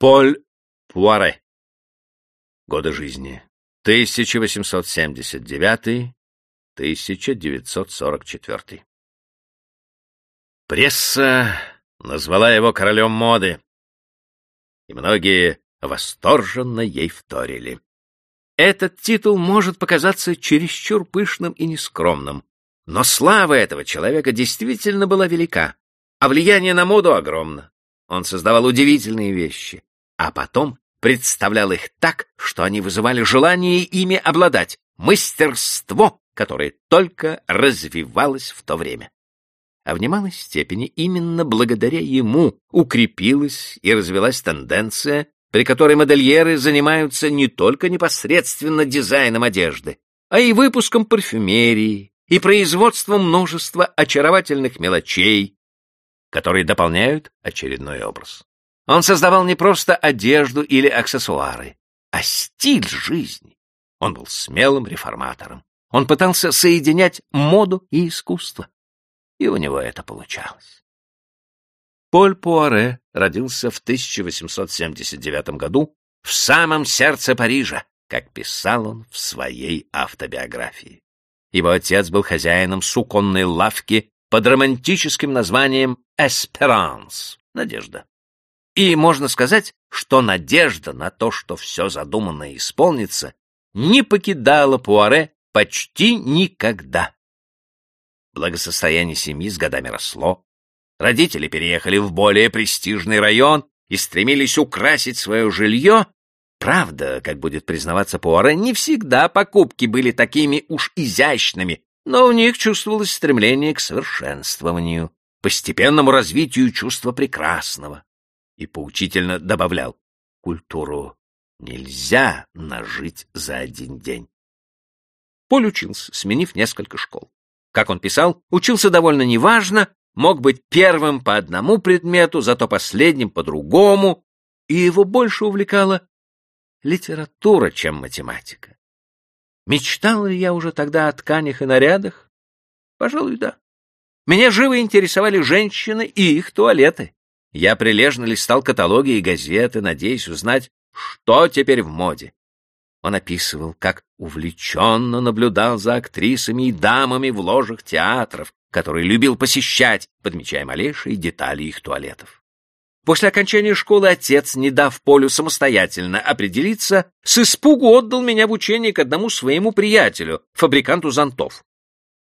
Поль Пуаре. Годы жизни. 1879-1944. Пресса назвала его королем моды, и многие восторженно ей вторили. Этот титул может показаться чересчур пышным и нескромным, но слава этого человека действительно была велика, а влияние на моду огромно. Он создавал удивительные вещи, а потом представлял их так, что они вызывали желание ими обладать, мастерство, которое только развивалось в то время. А в немалой степени именно благодаря ему укрепилась и развилась тенденция, при которой модельеры занимаются не только непосредственно дизайном одежды, а и выпуском парфюмерии и производством множества очаровательных мелочей, которые дополняют очередной образ. Он создавал не просто одежду или аксессуары, а стиль жизни. Он был смелым реформатором. Он пытался соединять моду и искусство. И у него это получалось. Поль Пуаре родился в 1879 году в самом сердце Парижа, как писал он в своей автобиографии. Его отец был хозяином суконной лавки под романтическим названием «Эсперанс» — «Надежда». И можно сказать, что надежда на то, что все задуманное исполнится, не покидала Пуаре почти никогда. Благосостояние семьи с годами росло. Родители переехали в более престижный район и стремились украсить свое жилье. Правда, как будет признаваться Пуаре, не всегда покупки были такими уж изящными, но в них чувствовалось стремление к совершенствованию, постепенному развитию чувства прекрасного и поучительно добавлял, культуру нельзя нажить за один день. Поль учился, сменив несколько школ. Как он писал, учился довольно неважно, мог быть первым по одному предмету, зато последним по другому, и его больше увлекала литература, чем математика. Мечтал ли я уже тогда о тканях и нарядах? Пожалуй, да. Меня живо интересовали женщины и их туалеты. Я прилежно листал каталоги и газеты, надеясь узнать, что теперь в моде. Он описывал, как увлеченно наблюдал за актрисами и дамами в ложах театров, которые любил посещать, подмечая малейшие детали их туалетов. После окончания школы отец, не дав Полю самостоятельно определиться, с испугу отдал меня в учение к одному своему приятелю, фабриканту зонтов.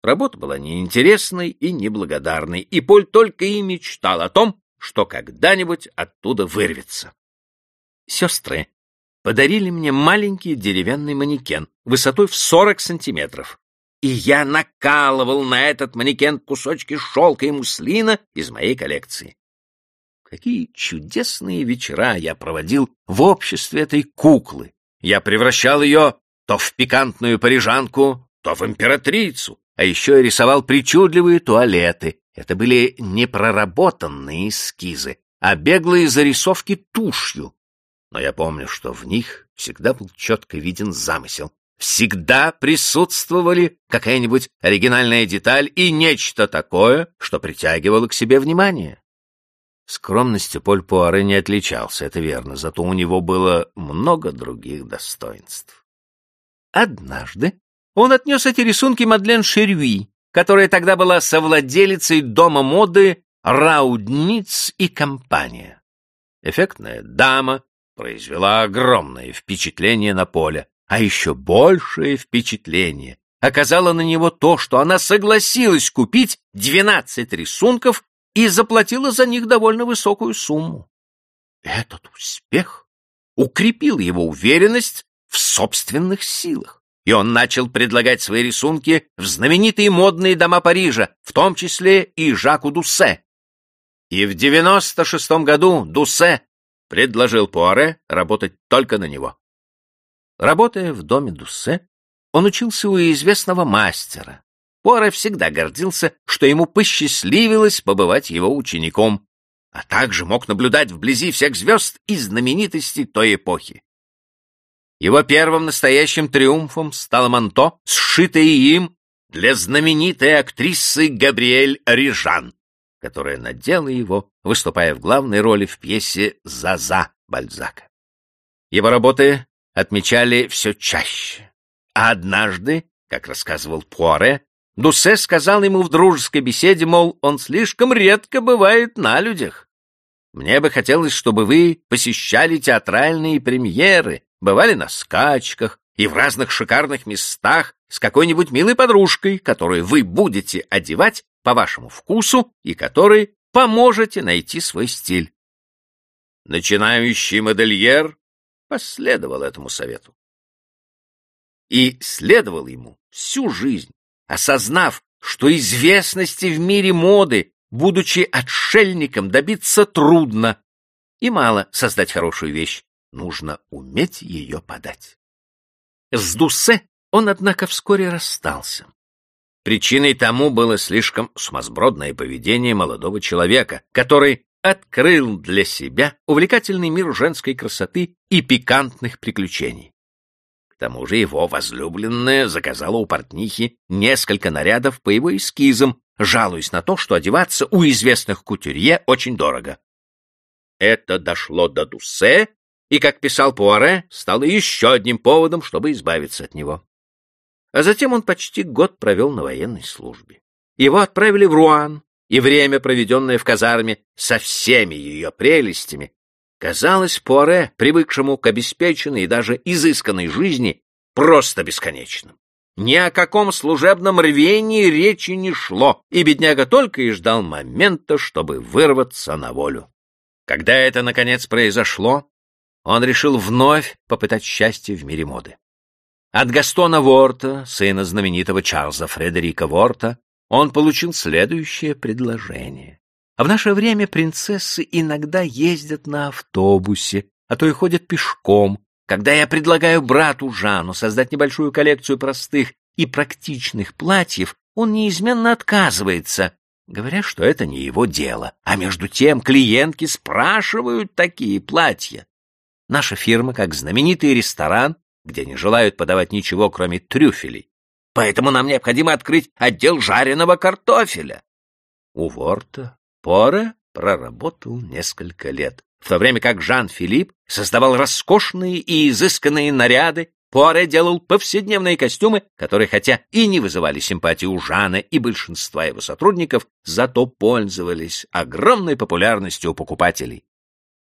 Работа была неинтересной и неблагодарной, и Поль только и мечтал о том, что когда-нибудь оттуда вырвется. Сестры подарили мне маленький деревянный манекен высотой в 40 сантиметров, и я накалывал на этот манекен кусочки шелка и муслина из моей коллекции. Какие чудесные вечера я проводил в обществе этой куклы. Я превращал ее то в пикантную парижанку, то в императрицу, а еще я рисовал причудливые туалеты, это были не проработанные эскизы, а беглые зарисовки тушью. Но я помню, что в них всегда был четко виден замысел. Всегда присутствовали какая-нибудь оригинальная деталь и нечто такое, что притягивало к себе внимание. Скромностью Поль Пуаре не отличался, это верно, зато у него было много других достоинств. Однажды он отнес эти рисунки Мадлен Шерюи, которая тогда была совладелицей дома моды Раудниц и компания. Эффектная дама произвела огромное впечатление на поле, а еще большее впечатление оказало на него то, что она согласилась купить 12 рисунков и заплатила за них довольно высокую сумму. Этот успех укрепил его уверенность в собственных силах и он начал предлагать свои рисунки в знаменитые модные дома Парижа, в том числе и Жаку Дуссе. И в 96 году Дуссе предложил Пуаре работать только на него. Работая в доме Дуссе, он учился у известного мастера. Пуаре всегда гордился, что ему посчастливилось побывать его учеником, а также мог наблюдать вблизи всех звезд и знаменитостей той эпохи. Его первым настоящим триумфом стало манто, сшитое им для знаменитой актрисы Габриэль Рижан, которая надела его, выступая в главной роли в пьесе «Заза» Бальзака. Его работы отмечали все чаще. А однажды, как рассказывал Пуаре, Дуссе сказал ему в дружеской беседе, мол, он слишком редко бывает на людях. Мне бы хотелось, чтобы вы посещали театральные премьеры, бывали на скачках и в разных шикарных местах с какой-нибудь милой подружкой, которую вы будете одевать по вашему вкусу и которой поможете найти свой стиль. Начинающий модельер последовал этому совету. И следовал ему всю жизнь, осознав, что известности в мире моды, будучи отшельником, добиться трудно, и мало создать хорошую вещь, нужно уметь ее подать. С Дуссе он, однако, вскоре расстался. Причиной тому было слишком сумасбродное поведение молодого человека, который открыл для себя увлекательный мир женской красоты и пикантных приключений. К тому же его возлюбленная заказала у портнихи несколько нарядов по его эскизам, жалуясь на то, что одеваться у известных кутюрье очень дорого. Это дошло до Дуссе, и, как писал Пуаре, стало еще одним поводом, чтобы избавиться от него. А затем он почти год провел на военной службе. Его отправили в Руан, и время, проведенное в казарме со всеми ее прелестями, казалось Пуаре, привыкшему к обеспеченной и даже изысканной жизни, просто бесконечным. Ни о каком служебном рвении речи не шло, и бедняга только и ждал момента, чтобы вырваться на волю. Когда это, наконец, произошло, он решил вновь попытать счастье в мире моды. От Гастона Ворта, сына знаменитого Чарльза Фредерика Ворта, он получил следующее предложение. В наше время принцессы иногда ездят на автобусе, а то и ходят пешком. Когда я предлагаю брату Жану создать небольшую коллекцию простых и практичных платьев, он неизменно отказывается, говоря, что это не его дело. А между тем клиентки спрашивают такие платья. Наша фирма, как знаменитый ресторан, где не желают подавать ничего, кроме трюфелей, Поэтому нам необходимо открыть отдел жареного картофеля. У Ворта Поре проработал несколько лет, в то время как Жан-Филипп создавал роскошные и изысканные наряды, Пуаре делал повседневные костюмы, которые хотя и не вызывали симпатии у Жана и большинства его сотрудников, зато пользовались огромной популярностью у покупателей.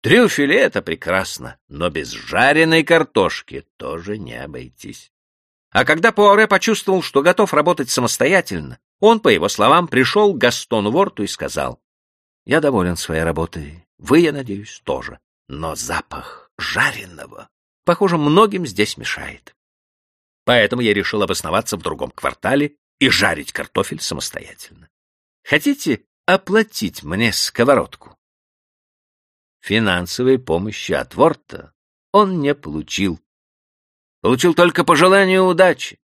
Трюфели — это прекрасно, но без жареной картошки тоже не обойтись. А когда Пуаре почувствовал, что готов работать самостоятельно, он, по его словам, пришел к Гастону Ворту и сказал, «Я доволен своей работой, вы, я надеюсь, тоже, но запах жареного, похоже, многим здесь мешает. Поэтому я решил обосноваться в другом квартале и жарить картофель самостоятельно. Хотите оплатить мне сковородку?» Финансовой помощи от Ворта он не получил, Получил только пожелание удачи.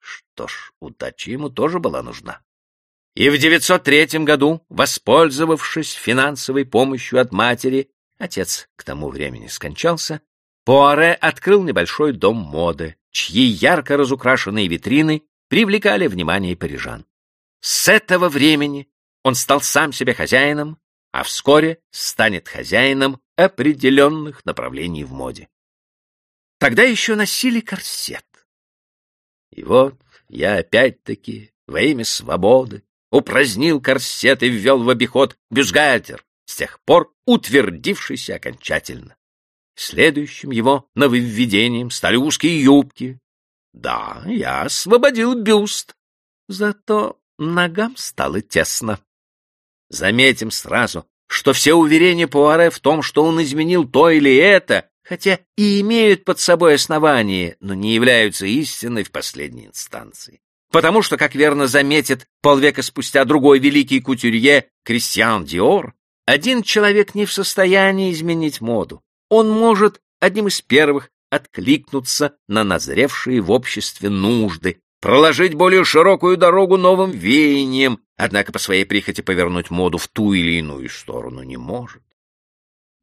Что ж, удача ему тоже была нужна. И в 903 году, воспользовавшись финансовой помощью от матери, отец к тому времени скончался, Пуаре открыл небольшой дом моды, чьи ярко разукрашенные витрины привлекали внимание парижан. С этого времени он стал сам себе хозяином, а вскоре станет хозяином определенных направлений в моде. Тогда еще носили корсет. И вот я опять-таки во имя свободы упразднил корсет и ввел в обиход бюстгальтер, с тех пор утвердившийся окончательно. Следующим его нововведением стали узкие юбки. Да, я освободил бюст, зато ногам стало тесно. Заметим сразу, что все уверения Пуаре в том, что он изменил то или это, хотя и имеют под собой основание, но не являются истиной в последней инстанции. Потому что, как верно заметит полвека спустя другой великий кутюрье Кристиан Диор, один человек не в состоянии изменить моду. Он может одним из первых откликнуться на назревшие в обществе нужды, проложить более широкую дорогу новым веяниям, однако по своей прихоти повернуть моду в ту или иную сторону не может.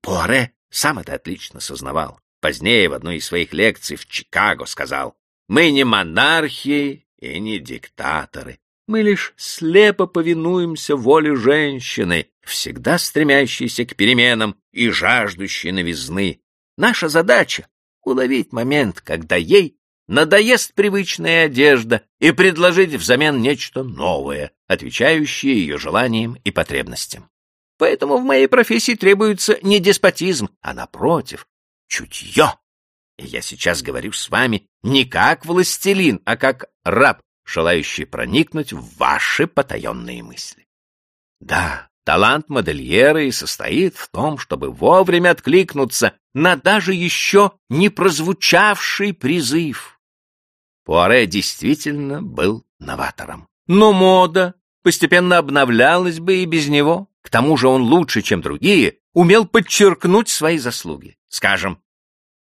Пуаре сам это отлично сознавал. Позднее в одной из своих лекций в Чикаго сказал, «Мы не монархии и не диктаторы. Мы лишь слепо повинуемся воле женщины, всегда стремящейся к переменам и жаждущей новизны. Наша задача — уловить момент, когда ей надоест привычная одежда и предложить взамен нечто новое, отвечающее ее желаниям и потребностям. Поэтому в моей профессии требуется не деспотизм, а, напротив, чутье. И я сейчас говорю с вами не как властелин, а как раб, желающий проникнуть в ваши потаенные мысли. Да, талант модельера и состоит в том, чтобы вовремя откликнуться на даже еще не прозвучавший призыв. Пуаре действительно был новатором. Но мода постепенно обновлялась бы и без него. К тому же он лучше, чем другие, умел подчеркнуть свои заслуги. Скажем,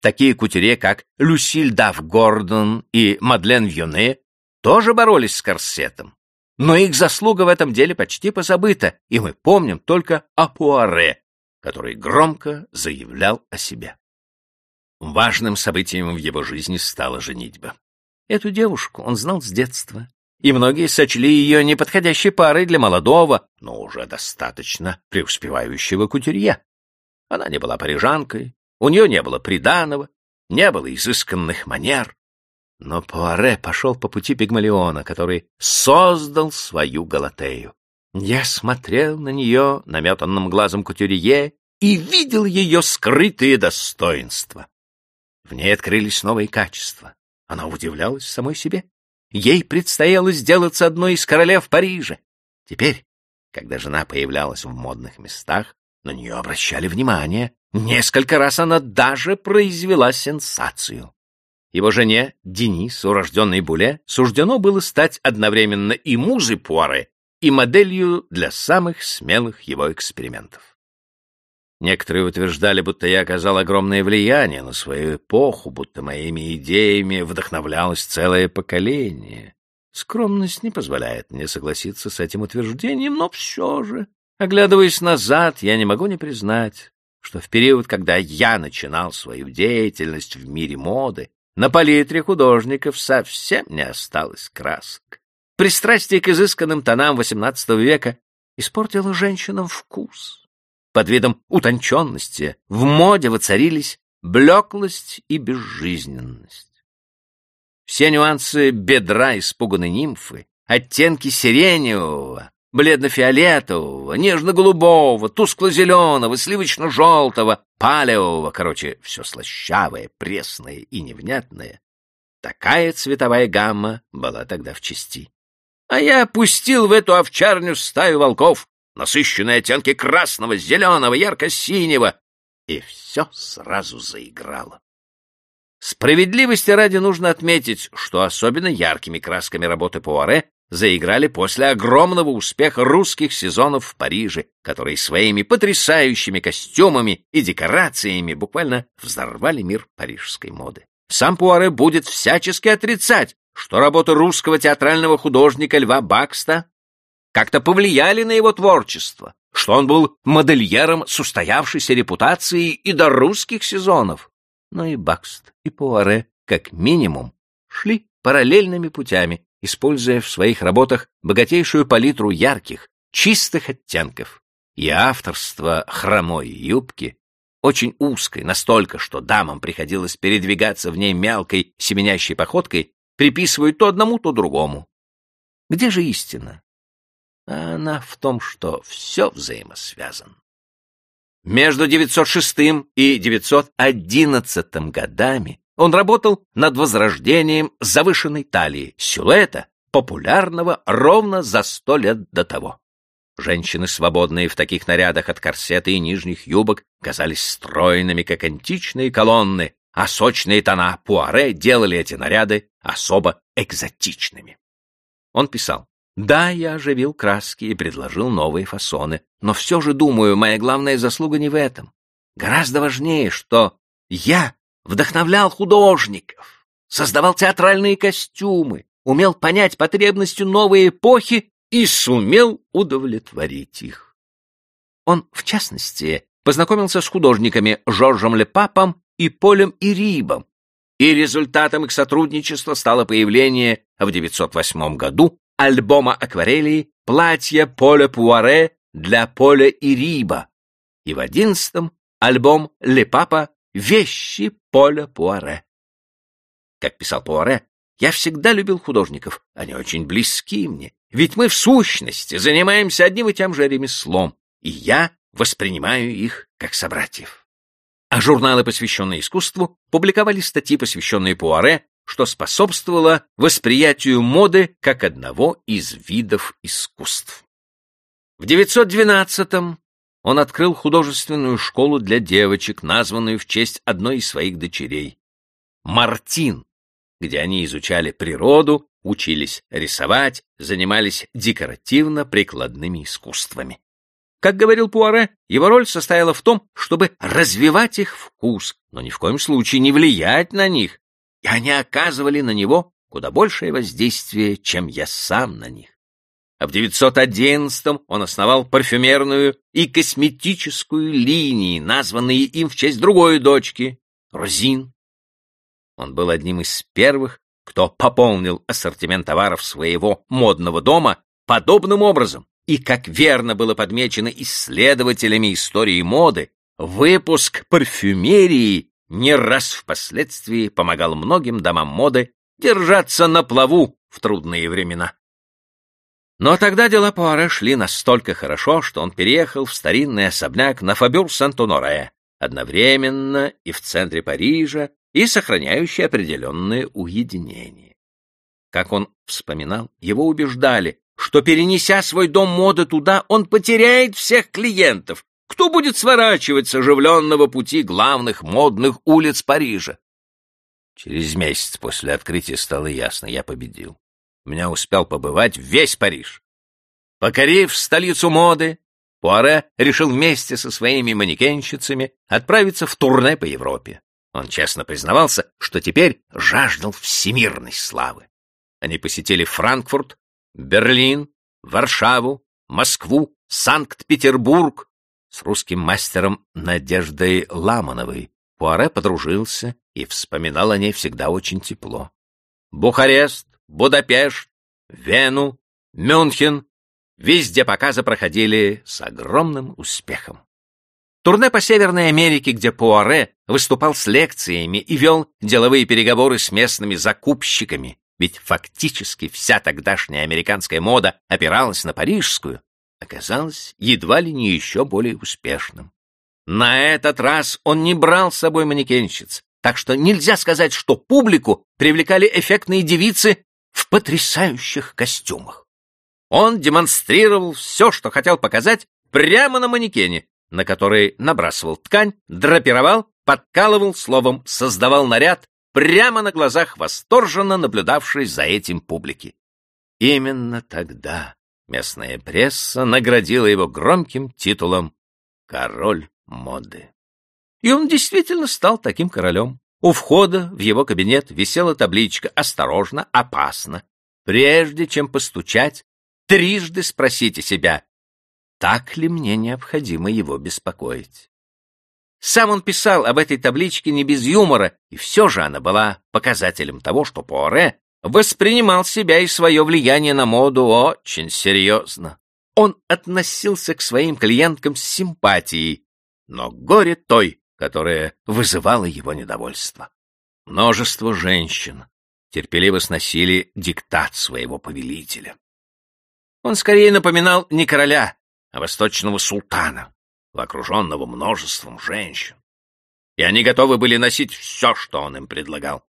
такие кутюре, как Люсиль Дафф Гордон и Мадлен Вьоне, тоже боролись с корсетом. Но их заслуга в этом деле почти позабыта, и мы помним только о Пуаре, который громко заявлял о себе. Важным событием в его жизни стала женитьба. Эту девушку он знал с детства, и многие сочли ее неподходящей парой для молодого, но уже достаточно преуспевающего кутюрье. Она не была парижанкой, у нее не было приданого, не было изысканных манер. Но Пуаре пошел по пути Пигмалиона, который создал свою Галатею. Я смотрел на нее наметанным глазом кутюрье и видел ее скрытые достоинства. В ней открылись новые качества. Она удивлялась самой себе. Ей предстояло сделаться одной из королев Парижа. Теперь, когда жена появлялась в модных местах, на нее обращали внимание. Несколько раз она даже произвела сенсацию. Его жене, Денис, урожденной Буле, суждено было стать одновременно и музой Пуаре, и моделью для самых смелых его экспериментов. Некоторые утверждали, будто я оказал огромное влияние на свою эпоху, будто моими идеями вдохновлялось целое поколение. Скромность не позволяет мне согласиться с этим утверждением, но все же, оглядываясь назад, я не могу не признать, что в период, когда я начинал свою деятельность в мире моды, на палитре художников совсем не осталось красок. Пристрастие к изысканным тонам XVIII века испортило женщинам вкус под видом утонченности в моде воцарились блеклость и безжизненность. Все нюансы бедра испуганной нимфы, оттенки сиреневого, бледно-фиолетового, нежно-голубого, тускло-зеленого, сливочно-желтого, палевого, короче, все слащавое, пресное и невнятное. Такая цветовая гамма была тогда в чести. А я пустил в эту овчарню стаю волков, насыщенные оттенки красного, зеленого, ярко-синего, и все сразу заиграло. Справедливости ради нужно отметить, что особенно яркими красками работы Пуаре заиграли после огромного успеха русских сезонов в Париже, которые своими потрясающими костюмами и декорациями буквально взорвали мир парижской моды. Сам Пуаре будет всячески отрицать, что работа русского театрального художника Льва Бакста как-то повлияли на его творчество, что он был модельером с устоявшейся репутацией и до русских сезонов. Но и Бакст, и Пуаре, как минимум, шли параллельными путями, используя в своих работах богатейшую палитру ярких, чистых оттенков. И авторство хромой юбки, очень узкой, настолько, что дамам приходилось передвигаться в ней мелкой семенящей походкой, приписывают то одному, то другому. Где же истина? А она в том, что все взаимосвязано. Между 906 и 911 годами он работал над возрождением завышенной талии, силуэта, популярного ровно за сто лет до того. Женщины, свободные в таких нарядах от корсета и нижних юбок, казались стройными, как античные колонны, а сочные тона пуаре делали эти наряды особо экзотичными. Он писал, да, я оживил краски и предложил новые фасоны, но все же, думаю, моя главная заслуга не в этом. Гораздо важнее, что я вдохновлял художников, создавал театральные костюмы, умел понять потребности новой эпохи и сумел удовлетворить их. Он, в частности, познакомился с художниками Жоржем Лепапом и Полем Ирибом, и результатом их сотрудничества стало появление в 908 году альбома акварелей «Платье Поля Пуаре для Поля и Риба» и в одиннадцатом альбом «Ле Папа. Вещи Поля Пуаре». Как писал Пуаре, я всегда любил художников, они очень близки мне, ведь мы в сущности занимаемся одним и тем же ремеслом, и я воспринимаю их как собратьев. А журналы, посвященные искусству, публиковали статьи, посвященные Пуаре, что способствовало восприятию моды как одного из видов искусств. В 912-м он открыл художественную школу для девочек, названную в честь одной из своих дочерей — Мартин, где они изучали природу, учились рисовать, занимались декоративно-прикладными искусствами. Как говорил Пуаре, его роль состояла в том, чтобы развивать их вкус, но ни в коем случае не влиять на них, и они оказывали на него куда большее воздействие, чем я сам на них. А в 911-м он основал парфюмерную и косметическую линии, названные им в честь другой дочки — Розин. Он был одним из первых, кто пополнил ассортимент товаров своего модного дома подобным образом. И, как верно было подмечено исследователями истории моды, выпуск парфюмерии не раз впоследствии помогал многим домам моды держаться на плаву в трудные времена. Но тогда дела Пуаре шли настолько хорошо, что он переехал в старинный особняк на Фабюр-Сент-Оноре, одновременно и в центре Парижа, и сохраняющий определенное уединение. Как он вспоминал, его убеждали, что, перенеся свой дом моды туда, он потеряет всех клиентов. Кто будет сворачивать с оживленного пути главных модных улиц Парижа? Через месяц после открытия стало ясно, я победил. У меня успел побывать весь Париж. Покорив столицу моды, Пуаре решил вместе со своими манекенщицами отправиться в турне по Европе. Он честно признавался, что теперь жаждал всемирной славы. Они посетили Франкфурт, Берлин, Варшаву, Москву, Санкт-Петербург. С русским мастером Надеждой Ламановой Пуаре подружился и вспоминал о ней всегда очень тепло. Бухарест, Будапешт, Вену, Мюнхен — везде показы проходили с огромным успехом. Турне по Северной Америке, где Пуаре выступал с лекциями и вел деловые переговоры с местными закупщиками, ведь фактически вся тогдашняя американская мода опиралась на парижскую, оказалось едва ли не еще более успешным. На этот раз он не брал с собой манекенщиц, так что нельзя сказать, что публику привлекали эффектные девицы в потрясающих костюмах. Он демонстрировал все, что хотел показать, прямо на манекене, на который набрасывал ткань, драпировал, подкалывал, словом, создавал наряд прямо на глазах восторженно наблюдавшей за этим публики. Именно тогда местная пресса наградила его громким титулом «Король моды». И он действительно стал таким королем. У входа в его кабинет висела табличка «Осторожно, опасно». Прежде чем постучать, трижды спросите себя, так ли мне необходимо его беспокоить. Сам он писал об этой табличке не без юмора, и все же она была показателем того, что Пуаре воспринимал себя и свое влияние на моду очень серьезно. Он относился к своим клиенткам с симпатией, но горе той, которая вызывала его недовольство. Множество женщин терпеливо сносили диктат своего повелителя. Он скорее напоминал не короля, а восточного султана, окруженного множеством женщин. И они готовы были носить все, что он им предлагал.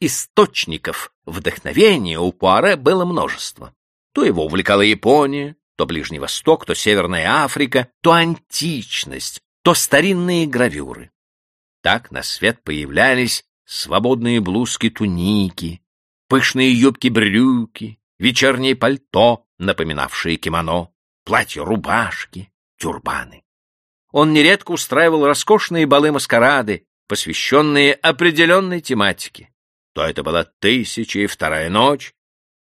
Источников вдохновения у Пуаре было множество. То его увлекала Япония, то Ближний Восток, то Северная Африка, то античность, то старинные гравюры. Так на свет появлялись свободные блузки-туники, пышные юбки-брюки, вечернее пальто, напоминавшие кимоно, платья-рубашки, тюрбаны. Он нередко устраивал роскошные балы-маскарады, посвященные определенной тематике. То это была «Тысяча и вторая ночь»,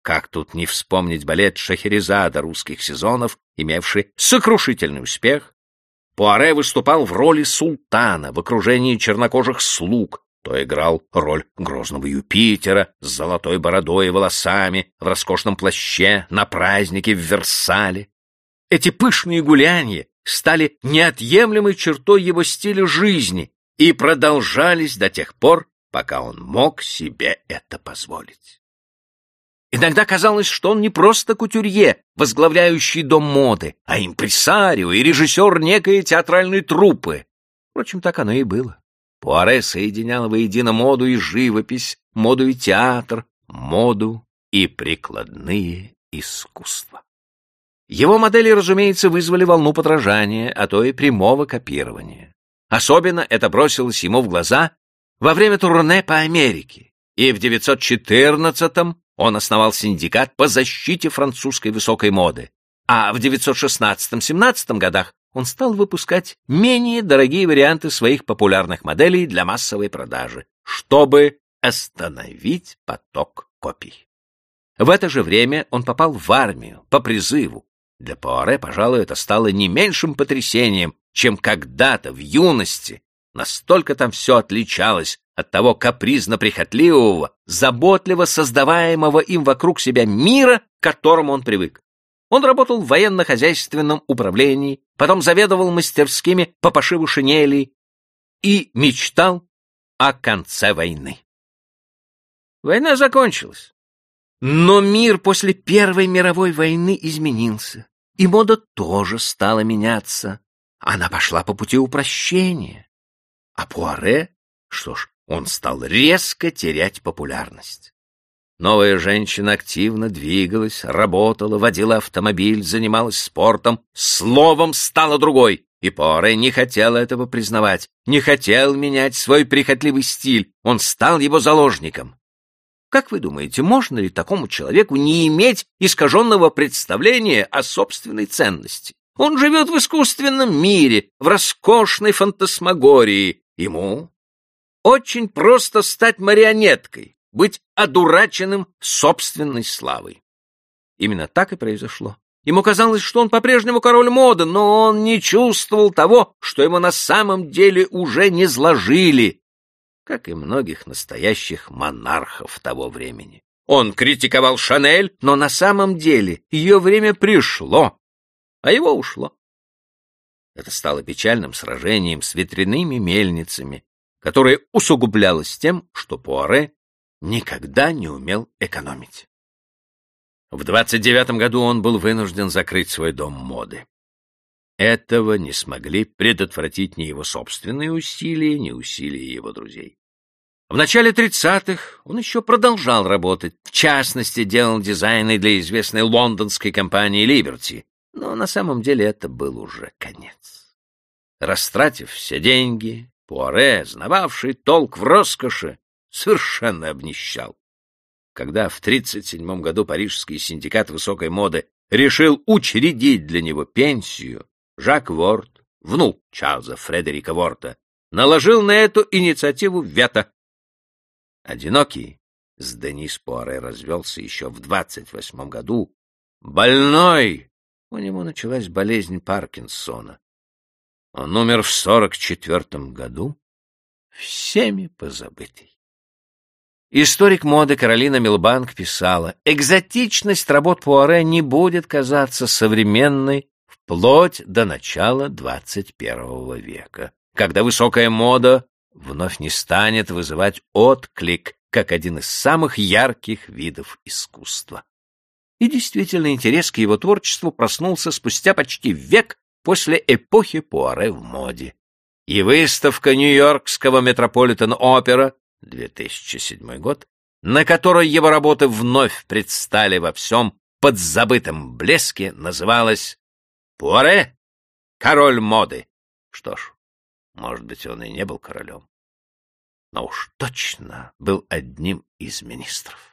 как тут не вспомнить балет Шахерезада русских сезонов, имевший сокрушительный успех. Пуаре выступал в роли султана в окружении чернокожих слуг, то играл роль грозного Юпитера с золотой бородой и волосами в роскошном плаще на празднике в Версале. Эти пышные гулянья стали неотъемлемой чертой его стиля жизни и продолжались до тех пор, пока он мог себе это позволить. Иногда казалось, что он не просто кутюрье, возглавляющий дом моды, а импресарио и режиссер некой театральной труппы. Впрочем, так оно и было. Пуаре соединял воедино моду и живопись, моду и театр, моду и прикладные искусства. Его модели, разумеется, вызвали волну подражания, а то и прямого копирования. Особенно это бросилось ему в глаза во время турне по Америке, и в 914-м он основал синдикат по защите французской высокой моды, а в 916-17 годах он стал выпускать менее дорогие варианты своих популярных моделей для массовой продажи, чтобы остановить поток копий. В это же время он попал в армию по призыву. Для Пуаре, пожалуй, это стало не меньшим потрясением, чем когда-то в юности. Настолько там все отличалось от того капризно-прихотливого, заботливо создаваемого им вокруг себя мира, к которому он привык. Он работал в военно-хозяйственном управлении, потом заведовал мастерскими по пошиву шинелей и мечтал о конце войны. Война закончилась. Но мир после Первой мировой войны изменился, и мода тоже стала меняться. Она пошла по пути упрощения. А Пуаре, что ж, он стал резко терять популярность. Новая женщина активно двигалась, работала, водила автомобиль, занималась спортом, словом стала другой. И Поре не хотел этого признавать, не хотел менять свой прихотливый стиль, он стал его заложником. Как вы думаете, можно ли такому человеку не иметь искаженного представления о собственной ценности? Он живет в искусственном мире, в роскошной фантасмагории. Ему очень просто стать марионеткой, быть одураченным собственной славой. Именно так и произошло. Ему казалось, что он по-прежнему король моды, но он не чувствовал того, что ему на самом деле уже не сложили, как и многих настоящих монархов того времени. Он критиковал Шанель, но на самом деле ее время пришло, а его ушло. Это стало печальным сражением с ветряными мельницами, которое усугублялось тем, что Пуаре никогда не умел экономить. В 29 году он был вынужден закрыть свой дом моды. Этого не смогли предотвратить ни его собственные усилия, ни усилия его друзей. В начале 30-х он еще продолжал работать, в частности, делал дизайны для известной лондонской компании Liberty, но на самом деле это был уже конец. Растратив все деньги, Пуаре, знававший толк в роскоши, совершенно обнищал. Когда в 1937 году Парижский синдикат высокой моды решил учредить для него пенсию, Жак Ворт, внук Чарльза Фредерика Ворта, наложил на эту инициативу вето. Одинокий с Денис Пуаре развелся еще в 28 году. Больной! У него началась болезнь Паркинсона. Он умер в 44 году, всеми позабытый. Историк моды Каролина Милбанк писала, экзотичность работ Пуаре не будет казаться современной вплоть до начала 21 века, когда высокая мода вновь не станет вызывать отклик как один из самых ярких видов искусства. И действительно интерес к его творчеству проснулся спустя почти век после эпохи Пуаре в моде. И выставка Нью-Йоркского Метрополитен-опера 2007 год, на которой его работы вновь предстали во всем подзабытом блеске, называлась «Пуаре. Король моды». Что ж, может быть, он и не был королем, но уж точно был одним из министров.